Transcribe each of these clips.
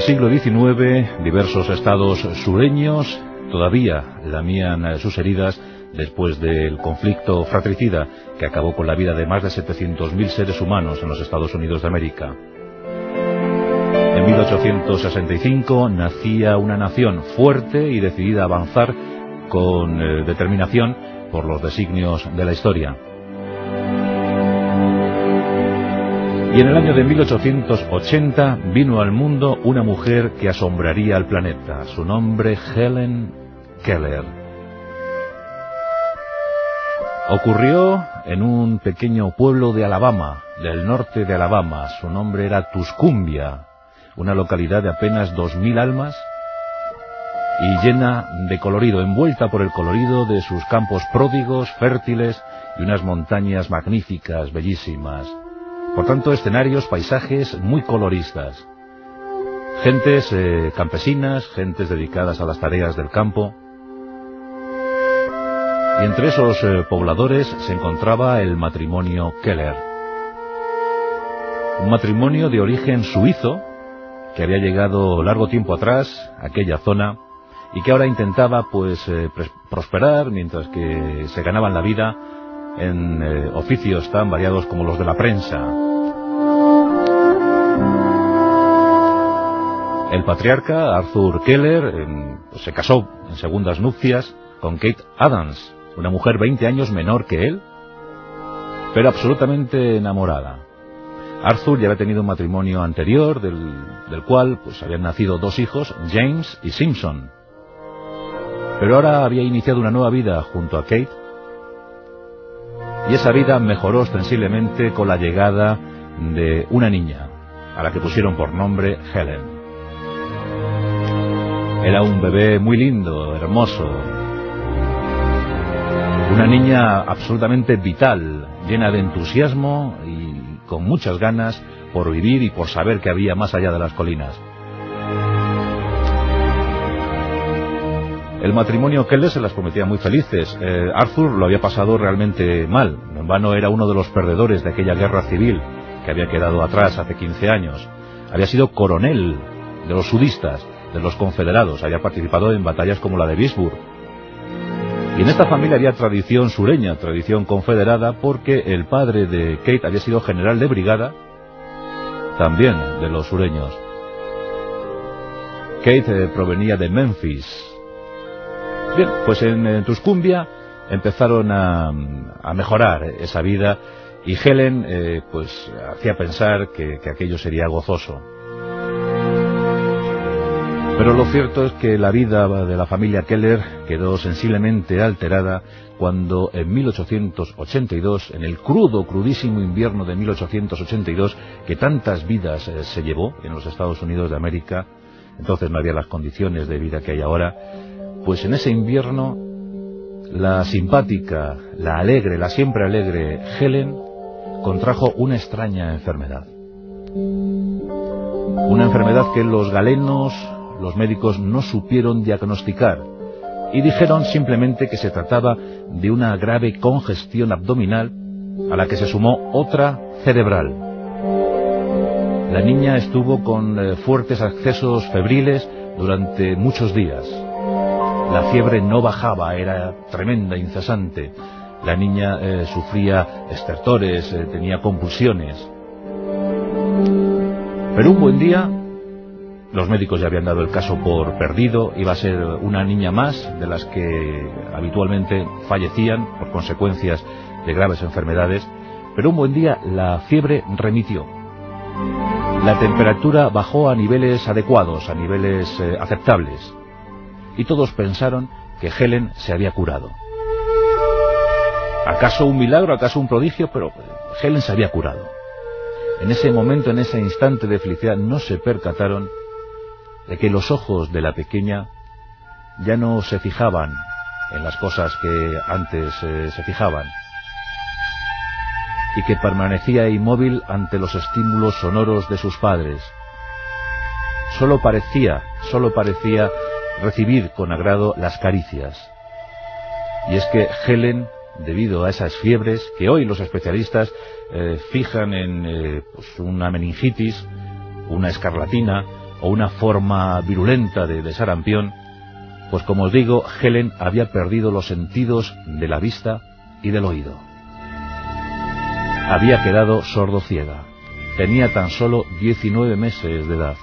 del siglo XIX, diversos estados sureños todavía lamían sus heridas después del conflicto fratricida que acabó con la vida de más de 700.000 seres humanos en los Estados Unidos de América. En 1865 nacía una nación fuerte y decidida a avanzar con eh, determinación por los designios de la historia. Y en el año de 1880 vino al mundo una mujer que asombraría al planeta. Su nombre Helen Keller. Ocurrió en un pequeño pueblo de Alabama, del norte de Alabama. Su nombre era Tuscumbia, una localidad de apenas dos mil almas y llena de colorido, envuelta por el colorido de sus campos pródigos, fértiles y unas montañas magníficas, bellísimas. Por tanto, escenarios, paisajes muy coloristas. Gentes eh, campesinas, gentes dedicadas a las tareas del campo. Y entre esos eh, pobladores se encontraba el matrimonio Keller. Un matrimonio de origen suizo que había llegado largo tiempo atrás a aquella zona y que ahora intentaba pues eh, prosperar mientras que se ganaban la vida en eh, oficios tan variados como los de la prensa. El patriarca Arthur Keller pues, se casó en segundas nupcias con Kate Adams, una mujer 20 años menor que él, pero absolutamente enamorada. Arthur ya había tenido un matrimonio anterior, del, del cual pues habían nacido dos hijos, James y Simpson. Pero ahora había iniciado una nueva vida junto a Kate, y esa vida mejoró ostensiblemente con la llegada de una niña, a la que pusieron por nombre Helen. Era un bebé muy lindo, hermoso, una niña absolutamente vital, llena de entusiasmo y con muchas ganas por vivir y por saber que había más allá de las colinas. El matrimonio Keller se las prometía muy felices. Eh, Arthur lo había pasado realmente mal. En vano era uno de los perdedores de aquella guerra civil que había quedado atrás hace 15 años. Había sido coronel de los sudistas, de los confederados. Había participado en batallas como la de Vicksburg. Y en esta familia había tradición sureña, tradición confederada, porque el padre de Kate había sido general de brigada, también de los sureños. Kate eh, provenía de Memphis. Bien, pues en, Tuscumbia empezaron a, mejorar esa vida y Helen eh, pues hacía pensar que aquello sería gozoso. Pero lo cierto es que la vida de la familia Keller quedó sensiblemente alterada cuando en 1882, en el crudo, crudísimo invierno de 1882, que tantas vidas eh, se llevó en los Estados Unidos de América, entonces no había las condiciones de vida que hay ahora, pues en ese invierno la simpática, la alegre, la siempre alegre Helen contrajo una extraña enfermedad. Una enfermedad que los galenos los médicos no supieron diagnosticar y dijeron simplemente que se trataba de una grave congestión abdominal a la que se sumó otra cerebral. La niña estuvo con eh, fuertes accesos febriles durante muchos días. La fiebre no bajaba, era tremenda, incesante. La niña eh, sufría estertores, eh, tenía convulsiones. Pero un buen día los médicos ya habían dado el caso por perdido, iba a ser una niña más de las que habitualmente fallecían por consecuencias de graves enfermedades, pero un buen día la fiebre remitió. La temperatura bajó a niveles adecuados, a niveles eh, aceptables, y todos pensaron que Helen se había curado. ¿Acaso un milagro, acaso un prodigio? Pero Helen se había curado. En ese momento, en ese instante de felicidad, no se percataron de que los ojos de la pequeña ya no se fijaban en las cosas que antes eh, se fijaban y que permanecía inmóvil ante los estímulos sonoros de sus padres. Solo parecía, solo parecía recibir con agrado las caricias. Y es que Helen, debido a esas fiebres que hoy los especialistas eh, fijan en eh, pues una meningitis, una escarlatina, o una forma virulenta de, de sarampión, pues como os digo, Helen había perdido los sentidos de la vista y del oído. Había quedado sordo-ciega. Tenía tan solo 19 meses de edad.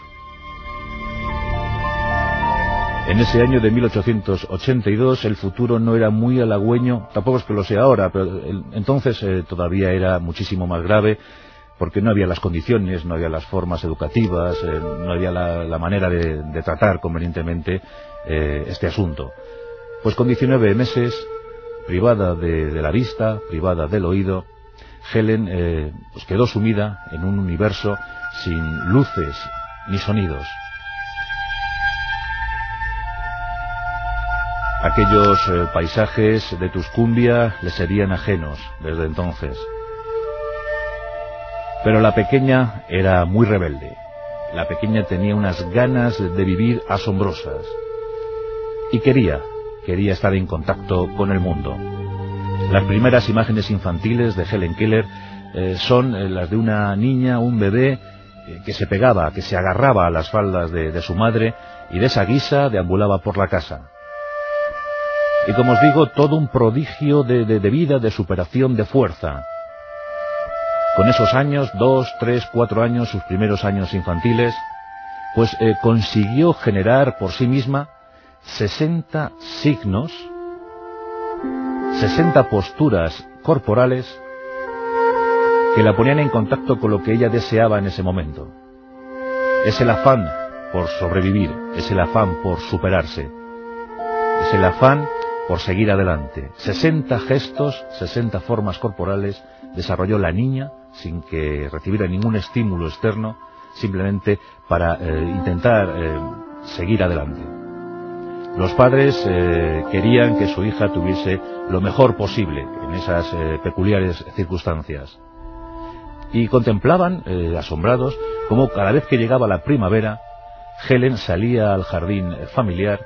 En ese año de 1882 el futuro no era muy halagüeño, tampoco es que lo sea ahora, pero entonces eh, todavía era muchísimo más grave porque no había las condiciones, no había las formas educativas, eh, no había la, manera de, tratar convenientemente eh, este asunto. Pues con 19 meses, privada de, la vista, privada del oído, Helen pues quedó sumida en un universo sin luces ni sonidos. Aquellos eh, paisajes de Tuscumbia le serían ajenos desde entonces. Pero la pequeña era muy rebelde. La pequeña tenía unas ganas de vivir asombrosas. Y quería, quería estar en contacto con el mundo. Las primeras imágenes infantiles de Helen Keller eh, son eh, las de una niña, un bebé, que se pegaba, que se agarraba a las faldas de su madre y de esa guisa deambulaba por la casa. Y como os digo, todo un prodigio de, vida, de superación, de fuerza. Con esos años, dos, tres, cuatro años, sus primeros años infantiles, pues eh, consiguió generar por sí misma 60 signos, 60 posturas corporales que la ponían en contacto con lo que ella deseaba en ese momento. Es el afán por sobrevivir, es el afán por superarse, es el afán por seguir adelante. 60 gestos, 60 formas corporales desarrolló la niña sin que recibiera ningún estímulo externo, simplemente para eh, intentar eh, seguir adelante. Los padres eh, querían que su hija tuviese lo mejor posible en esas peculiares circunstancias. Y contemplaban, asombrados, cómo cada vez que llegaba la primavera, Helen salía al jardín familiar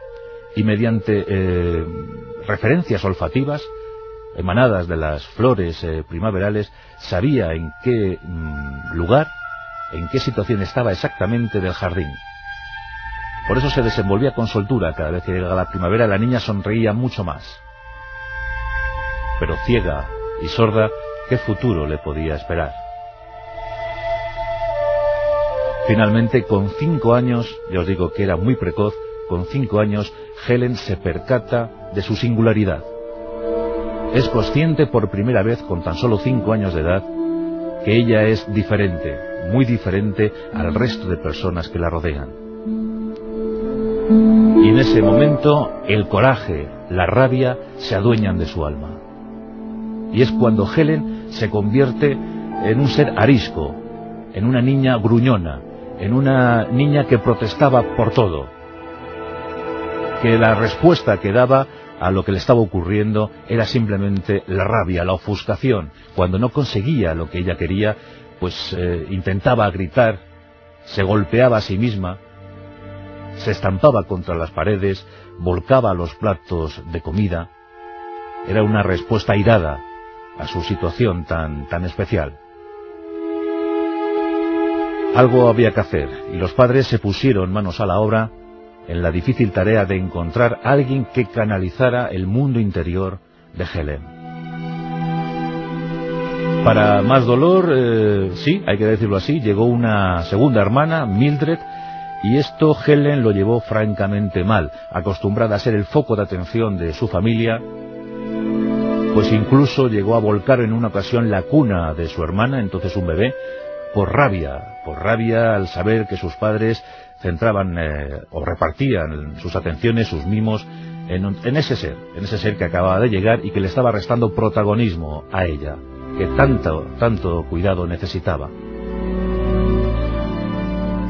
y mediante referencias olfativas emanadas de las flores eh, primaverales, sabía en qué mm, lugar, en qué situación estaba exactamente del jardín. Por eso se desenvolvía con soltura. Cada vez que llegaba la primavera la niña sonreía mucho más. Pero ciega y sorda, ¿qué futuro le podía esperar? Finalmente, con cinco años, ya os digo que era muy precoz, con cinco años, Helen se percata de su singularidad. Es consciente por primera vez, con tan solo cinco años de edad, que ella es diferente, muy diferente al resto de personas que la rodean. Y en ese momento el coraje, la rabia se adueñan de su alma. Y es cuando Helen se convierte en un ser arisco, en una niña gruñona, en una niña que protestaba por todo, que la respuesta que daba a lo que le estaba ocurriendo era simplemente la rabia, la ofuscación. Cuando no conseguía lo que ella quería, pues eh, intentaba gritar, se golpeaba a sí misma, se estampaba contra las paredes, volcaba los platos de comida. Era una respuesta airada a su situación tan, tan especial. Algo había que hacer, y los padres se pusieron manos a la obra en la difícil tarea de encontrar alguien que canalizara el mundo interior de Helen. Para más dolor, eh, sí, hay que decirlo así, llegó una segunda hermana, Mildred, y esto Helen lo llevó francamente mal, acostumbrada a ser el foco de atención de su familia, pues incluso llegó a volcar en una ocasión la cuna de su hermana, entonces un bebé, por rabia, por rabia al saber que sus padres centraban eh, o repartían sus atenciones, sus mimos, en, ese ser, en ese ser que acababa de llegar y que le estaba restando protagonismo a ella, que tanto, tanto cuidado necesitaba.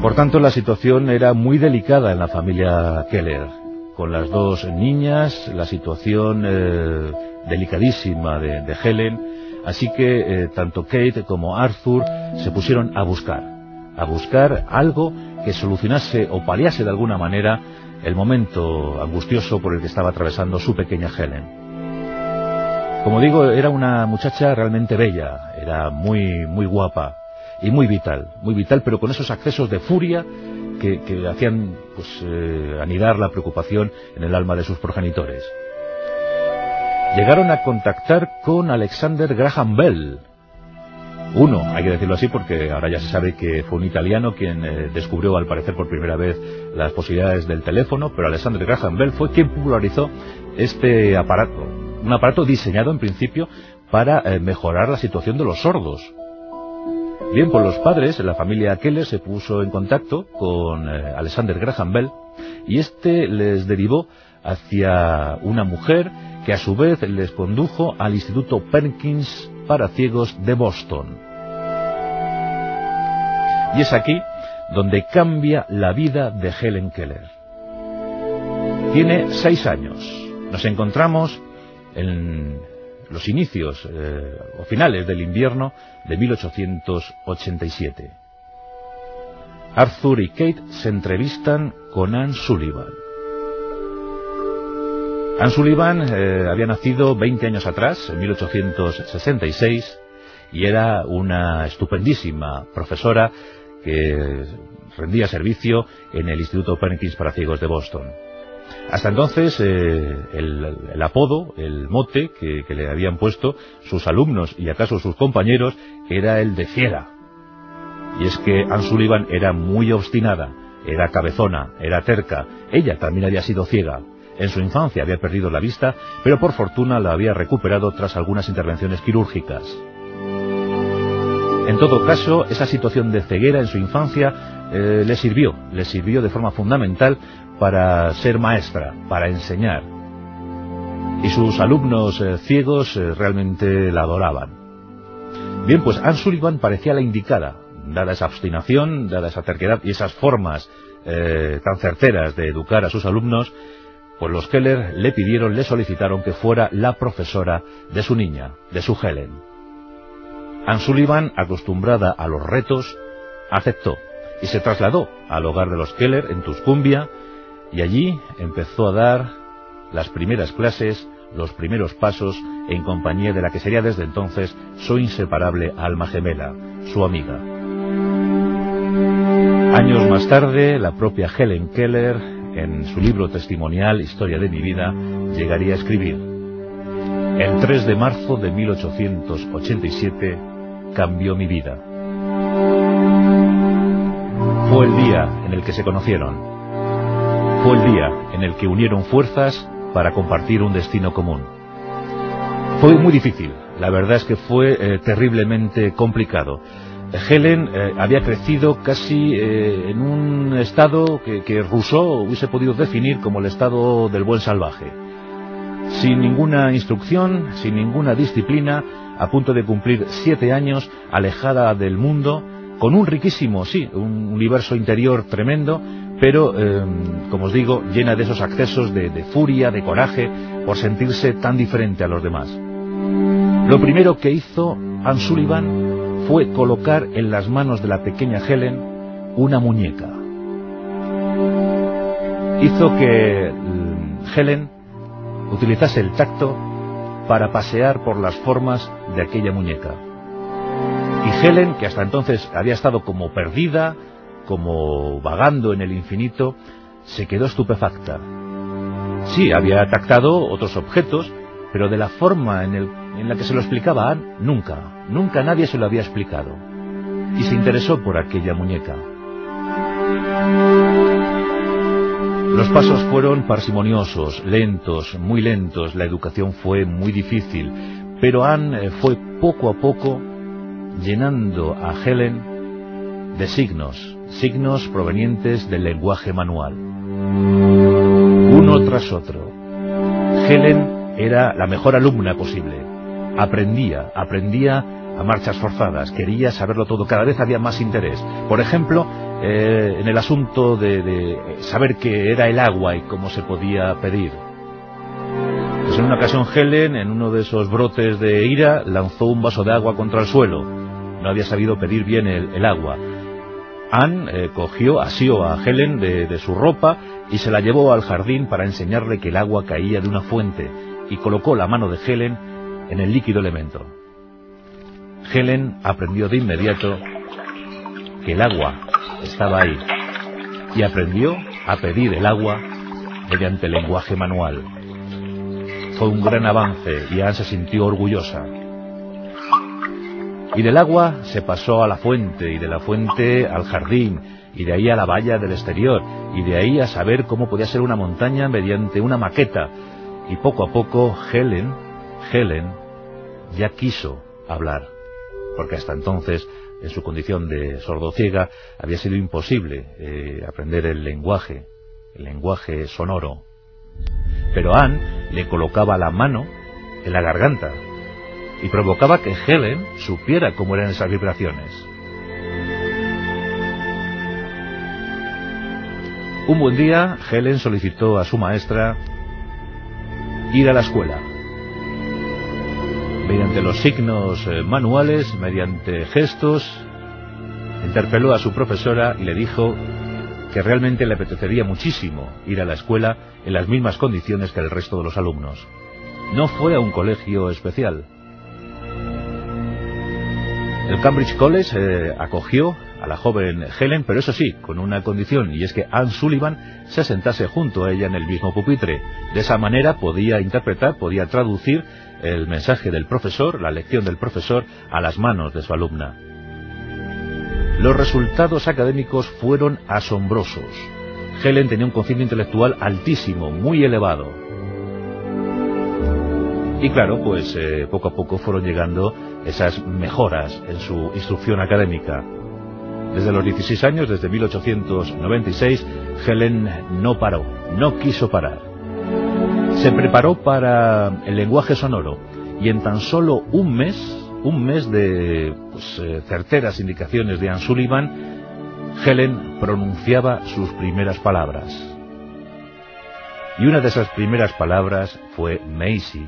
Por tanto, la situación era muy delicada en la familia Keller. Con las dos niñas, la situación eh, delicadísima de, Helen, así que eh, tanto Kate como Arthur se pusieron a buscar, a buscar algo que solucionase o paliase de alguna manera el momento angustioso por el que estaba atravesando su pequeña Helen. Como digo, era una muchacha realmente bella, era muy, muy guapa y muy vital, muy vital, pero con esos accesos de furia que, hacían pues, eh, anidar la preocupación en el alma de sus progenitores. Llegaron a contactar con Alexander Graham Bell, uno, hay que decirlo así porque ahora ya se sabe que fue un italiano quien eh, descubrió al parecer por primera vez las posibilidades del teléfono, pero Alexander Graham Bell fue quien popularizó este aparato, un aparato diseñado en principio para eh, mejorar la situación de los sordos. Bien, pues los padres, la familia Keller se puso en contacto con eh, Alexander Graham Bell y este les derivó hacia una mujer que a su vez les condujo al Instituto Perkins para ciegos de Boston. Y es aquí donde cambia la vida de Helen Keller. Tiene seis años. Nos encontramos en los inicios eh, o finales del invierno de 1887. Arthur y Kate se entrevistan con Anne Sullivan. Anne Sullivan eh, había nacido 20 años atrás, en 1866, y era una estupendísima profesora que rendía servicio en el Instituto Perkins para Ciegos de Boston. Hasta entonces, eh, el, apodo, el mote que, que, le habían puesto sus alumnos y acaso sus compañeros era el de fiera. Y es que Anne Sullivan era muy obstinada, era cabezona, era terca, ella también había sido ciega, en su infancia había perdido la vista, pero por fortuna la había recuperado tras algunas intervenciones quirúrgicas. En todo caso, esa situación de ceguera en su infancia eh, le sirvió, le sirvió de forma fundamental para ser maestra, para enseñar. Y sus alumnos eh, ciegos eh, realmente la adoraban. Bien, pues Anne Sullivan parecía la indicada, dada esa obstinación, dada esa terquedad y esas formas tan certeras de educar a sus alumnos, pues los Keller le pidieron, le solicitaron que fuera la profesora de su niña, de su Helen. Anne Sullivan, acostumbrada a los retos, aceptó y se trasladó al hogar de los Keller en Tuscumbia y allí empezó a dar las primeras clases, los primeros pasos en compañía de la que sería desde entonces su inseparable alma gemela, su amiga. Años más tarde, la propia Helen Keller en su libro testimonial Historia de mi vida, llegaría a escribir El 3 de marzo de 1887 cambió mi vida. Fue el día en el que se conocieron. Fue el día en el que unieron fuerzas para compartir un destino común. Fue muy difícil, la verdad es que fue eh, terriblemente complicado. Helen eh, había crecido casi eh, en un estado que, Rousseau hubiese podido definir como el estado del buen salvaje. Sin ninguna instrucción, sin ninguna disciplina, a punto de cumplir siete años, alejada del mundo, con un riquísimo, sí, un universo interior tremendo, pero, em, como os digo, llena de esos accesos de, de furia, de coraje, por sentirse tan diferente a los demás. Lo primero que hizo Anne Sullivan fue colocar en las manos de la pequeña Helen una muñeca. Hizo que mm, Helen utilizase el tacto para pasear por las formas de aquella muñeca. Y Helen, que hasta entonces había estado como perdida, como vagando en el infinito, se quedó estupefacta. Sí, había tactado otros objetos, pero de la forma en, la que se lo explicaba Anne, nunca, nunca nadie se lo había explicado. Y se interesó por aquella muñeca. Los pasos fueron parsimoniosos, lentos, muy lentos, la educación fue muy difícil, pero Anne eh, fue poco a poco llenando a Helen de signos, signos provenientes del lenguaje manual. Uno tras otro. Helen era la mejor alumna posible. Aprendía, aprendía a marchas forzadas, quería saberlo todo, cada vez había más interés. Por ejemplo, eh, en el asunto de, saber qué era el agua y cómo se podía pedir. Pues en una ocasión Helen, en uno de esos brotes de ira, lanzó un vaso de agua contra el suelo. No había sabido pedir bien el, agua. Anne eh, cogió, asió a Helen de su ropa y se la llevó al jardín para enseñarle que el agua caía de una fuente y colocó la mano de Helen en el líquido elemento. Helen aprendió de inmediato que el agua estaba ahí, y aprendió a pedir el agua mediante lenguaje manual. Fue un gran avance y Anne se sintió orgullosa. Y del agua se pasó a la fuente, y de la fuente al jardín, y de ahí a la valla del exterior, y de ahí a saber cómo podía ser una montaña mediante una maqueta. Y poco a poco Helen, Helen, ya quiso hablar, porque hasta entonces, en su condición de sordociega, había sido imposible eh, aprender el lenguaje, el lenguaje sonoro. Pero Anne le colocaba la mano en la garganta y provocaba que Helen supiera cómo eran esas vibraciones. Un buen día, Helen solicitó a su maestra ir a la escuela. Mediante los signos eh, manuales, mediante gestos, interpeló a su profesora y le dijo que realmente le apetecería muchísimo ir a la escuela en las mismas condiciones que el resto de los alumnos. No fue a un colegio especial. El Cambridge College eh, acogió a la joven Helen, pero eso sí, con una condición, y es que Anne Sullivan se sentase junto a ella en el mismo pupitre. De esa manera podía interpretar, podía traducir el mensaje del profesor, la lección del profesor, a las manos de su alumna. Los resultados académicos fueron asombrosos. Helen tenía un cociente intelectual altísimo, muy elevado. Y claro, pues eh, poco a poco fueron llegando esas mejoras en su instrucción académica. Desde los 16 años, desde 1896, Helen no paró, no quiso parar. Se preparó para el lenguaje sonoro y en tan solo un mes, un mes de pues, eh, certeras indicaciones de Anne Sullivan, Helen pronunciaba sus primeras palabras. Y una de esas primeras palabras fue Macy.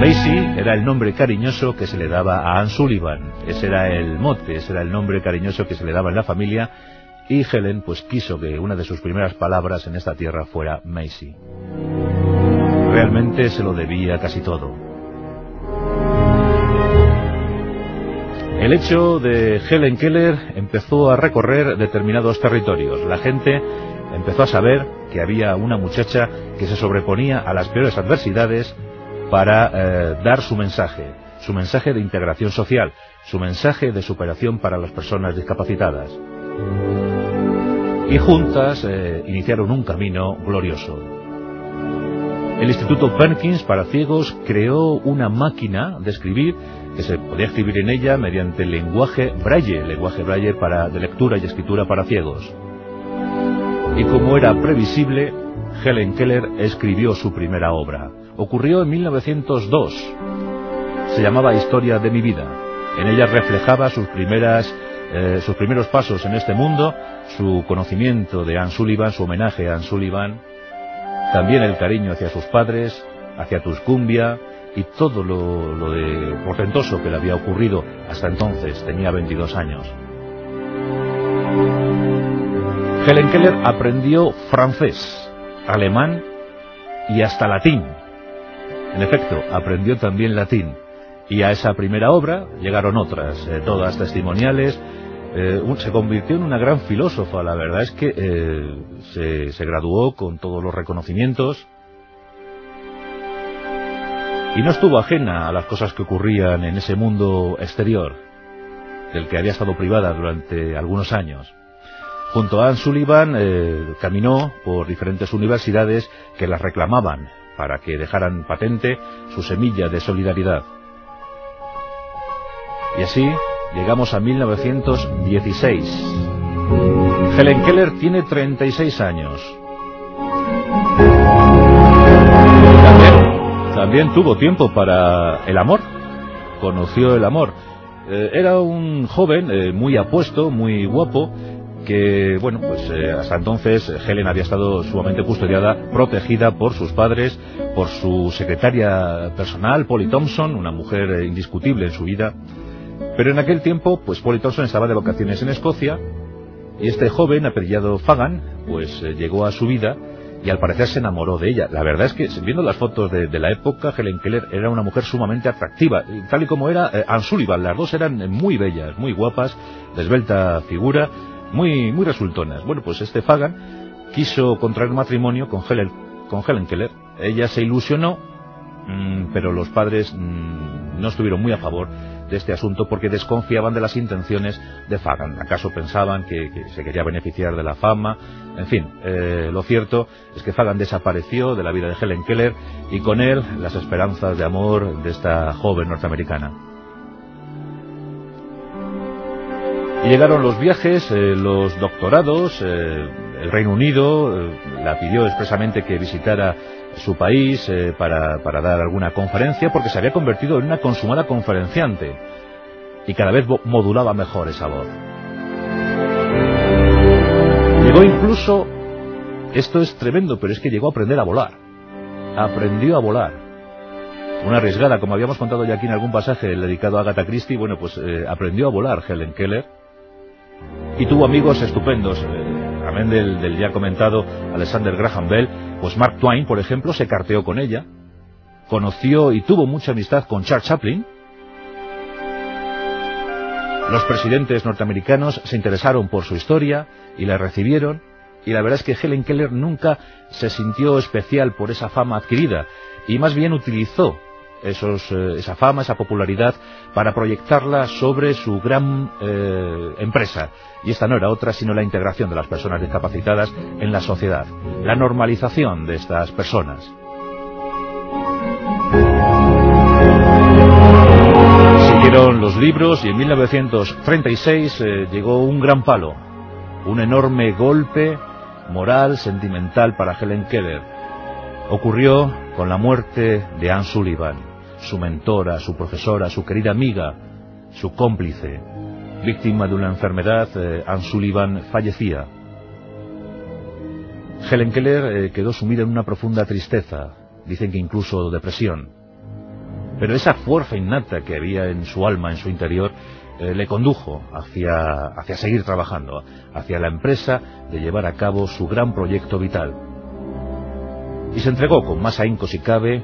Macy era el nombre cariñoso que se le daba a Anne Sullivan. Ese era el mote, ese era el nombre cariñoso que se le daba en la familia. Y Helen pues quiso que una de sus primeras palabras en esta tierra fuera Macy. Realmente se lo debía casi todo. El hecho de Helen Keller empezó a recorrer determinados territorios. La gente empezó a saber que había una muchacha que se sobreponía a las peores adversidades para eh, dar su mensaje, su mensaje de integración social, su mensaje de superación para las personas discapacitadas. Y juntas eh, iniciaron un camino glorioso. El Instituto Perkins para Ciegos creó una máquina de escribir que se podía escribir en ella mediante el lenguaje braille, lenguaje braille para, de lectura y escritura para ciegos. Y como era previsible, Helen Keller escribió su primera obra, ocurrió en 1902. Se llamaba Historia de mi vida. En ella reflejaba sus primeras eh, sus primeros pasos en este mundo, su conocimiento de Anne Sullivan, su homenaje a Anne Sullivan, también el cariño hacia sus padres, hacia Tuscumbia y todo lo, lo de portentoso que le había ocurrido hasta entonces, tenía 22 años. Helen Keller aprendió francés, alemán y hasta latín en efecto, aprendió también latín. Y a esa primera obra llegaron otras, eh, todas testimoniales. Eh, se convirtió en una gran filósofa, la verdad es que eh, se, se graduó con todos los reconocimientos. Y no estuvo ajena a las cosas que ocurrían en ese mundo exterior, del que había estado privada durante algunos años. Junto a Anne Sullivan caminó por diferentes universidades que las reclamaban para que dejaran patente su semilla de solidaridad. Y así llegamos a 1916. Helen Keller tiene 36 años. También, tuvo tiempo para el amor. Conoció el amor. Eh, era un joven eh, muy apuesto, muy guapo, que, bueno, pues eh, hasta entonces Helen había estado sumamente custodiada, protegida por sus padres, por su secretaria personal, Polly Thompson, una mujer eh, indiscutible en su vida. Pero en aquel tiempo, pues Polly Thompson estaba de vacaciones en Escocia, y este joven, apellidado Fagan, pues eh, llegó a su vida, y al parecer se enamoró de ella. La verdad es que, viendo las fotos de, la época, Helen Keller era una mujer sumamente atractiva, tal y como era eh, Anne Sullivan. Las dos eran muy bellas, muy guapas, de esbelta figura, muy, muy resultonas. Bueno, pues este Fagan quiso contraer matrimonio con Helen, con Helen Keller. Ella se ilusionó, mm, pero los padres mm, no estuvieron muy a favor de este asunto porque desconfiaban de las intenciones de Fagan. ¿Acaso pensaban que, se quería beneficiar de la fama? En fin, eh, lo cierto es que Fagan desapareció de la vida de Helen Keller y con él las esperanzas de amor de esta joven norteamericana. Llegaron los viajes, eh, los doctorados, eh, el Reino Unido la pidió expresamente que visitara su país eh, para, para, dar alguna conferencia porque se había convertido en una consumada conferenciante y cada vez modulaba mejor esa voz. Llegó incluso, esto es tremendo, pero es que llegó a aprender a volar. Aprendió a volar. Una arriesgada, como habíamos contado ya aquí en algún pasaje dedicado a Agatha Christie, bueno, pues eh, aprendió a volar Helen Keller y tuvo amigos estupendos. Eh, amén del, ya comentado Alexander Graham Bell, pues Mark Twain, por ejemplo, se carteó con ella, conoció y tuvo mucha amistad con Charles Chaplin. Los presidentes norteamericanos se interesaron por su historia y la recibieron, y la verdad es que Helen Keller nunca se sintió especial por esa fama adquirida, y más bien utilizó esos, eh, esa fama, esa popularidad, para proyectarla sobre su gran eh, empresa. Y esta no era otra sino la integración de las personas discapacitadas en la sociedad, la normalización de estas personas. Siguieron los libros y en 1936 eh, llegó un gran palo, un enorme golpe moral, sentimental para Helen Keller. Ocurrió con la muerte de Anne Sullivan su mentora, su profesora, su querida amiga, su cómplice. Víctima de una enfermedad, eh, Anne Sullivan fallecía. Helen Keller eh, quedó sumida en una profunda tristeza, dicen que incluso depresión. Pero esa fuerza innata que había en su alma, en su interior, eh, le condujo hacia, hacia seguir trabajando, hacia la empresa de llevar a cabo su gran proyecto vital. Y se entregó con más ahínco si cabe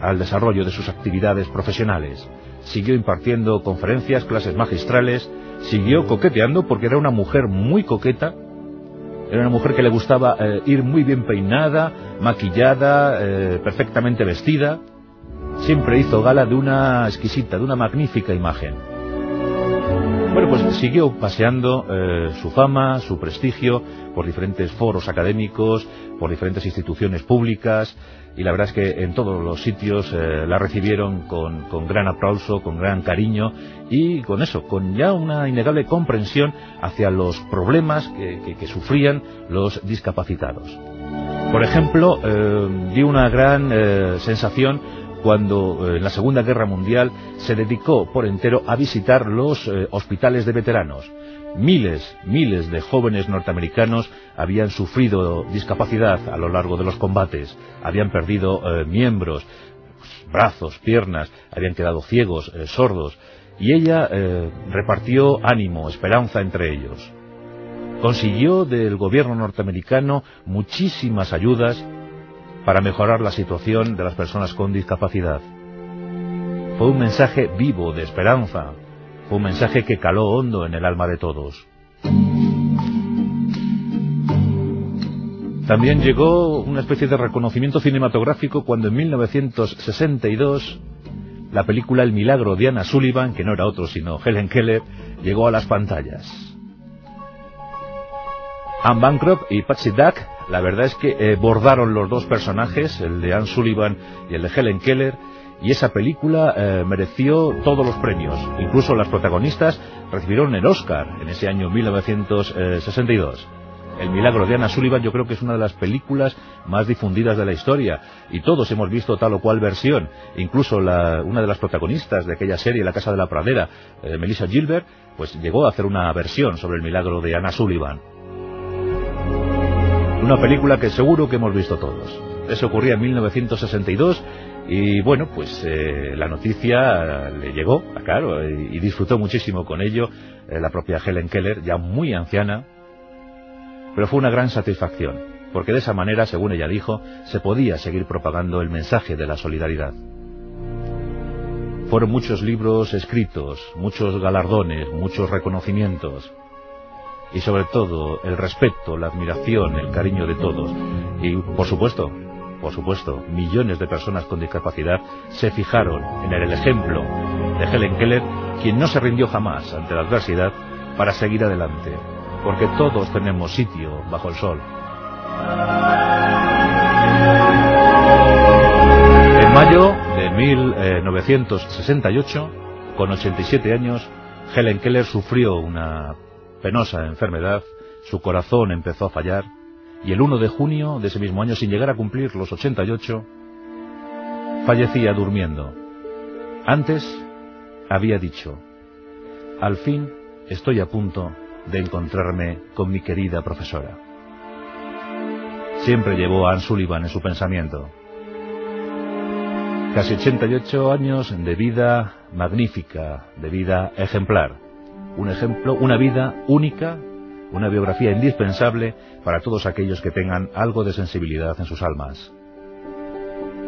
al desarrollo de sus actividades profesionales. Siguió impartiendo conferencias, clases magistrales, siguió coqueteando porque era una mujer muy coqueta, era una mujer que le gustaba eh, ir muy bien peinada, maquillada, eh, perfectamente vestida. Siempre hizo gala de una exquisita, de una magnífica imagen. Pues siguió paseando eh, su fama, su prestigio por diferentes foros académicos, por diferentes instituciones públicas, y la verdad es que en todos los sitios eh, la recibieron con, gran aplauso, con gran cariño y con eso, con ya una innegable comprensión hacia los problemas que, sufrían los discapacitados. Por ejemplo, eh, dio una gran eh, sensación cuando en la Segunda Guerra Mundial se dedicó por entero a visitar los hospitales de veteranos. Miles, miles de jóvenes norteamericanos habían sufrido discapacidad a lo largo de los combates, habían perdido eh, miembros, brazos, piernas, habían quedado ciegos, eh, sordos, y ella eh, repartió ánimo, esperanza entre ellos. Consiguió del gobierno norteamericano muchísimas ayudas para mejorar la situación de las personas con discapacidad. Fue un mensaje vivo de esperanza, fue un mensaje que caló hondo en el alma de todos. También llegó una especie de reconocimiento cinematográfico cuando en 1962 la película El milagro de Anna Sullivan, que no era otro sino Helen Keller, llegó a las pantallas. Anne Bancroft y Patsy Duck, la verdad es que eh, bordaron los dos personajes, el de Anne Sullivan y el de Helen Keller, y esa película eh, mereció todos los premios. Incluso las protagonistas recibieron el Oscar en ese año 1962. El milagro de Anna Sullivan yo creo que es una de las películas más difundidas de la historia y todos hemos visto tal o cual versión. Incluso una de las protagonistas de aquella serie, La Casa de la Pradera, eh, Melissa Gilbert, pues llegó a hacer una versión sobre el milagro de Anna Sullivan. Una película que seguro que hemos visto todos. Eso ocurría en 1962 y bueno, pues eh, la noticia le llegó, claro, y, disfrutó muchísimo con ello eh, la propia Helen Keller, ya muy anciana, pero fue una gran satisfacción. porque de esa manera, según ella dijo, se podía seguir propagando el mensaje de la solidaridad. Fueron muchos libros escritos, muchos galardones, muchos reconocimientos, y sobre todo el respeto, la admiración, el cariño de todos. Y por supuesto, por supuesto, millones de personas con discapacidad se fijaron en el ejemplo de Helen Keller, quien no se rindió jamás ante la adversidad para seguir adelante, porque todos tenemos sitio bajo el sol. En mayo de 1968, con 87 años, Helen Keller sufrió una penosa enfermedad, su corazón empezó a fallar, y el 1 de junio de ese mismo año, sin llegar a cumplir los 88, fallecía durmiendo. Antes había dicho, al fin estoy a punto de encontrarme con mi querida profesora. Siempre llevó a Anne Sullivan en su pensamiento. Casi 88 años de vida magnífica, de vida ejemplar. Un ejemplo, una vida única, una biografía indispensable para todos aquellos que tengan algo de sensibilidad en sus almas.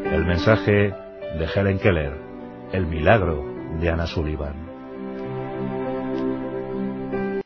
El mensaje de Helen Keller, el milagro de Anna Sullivan.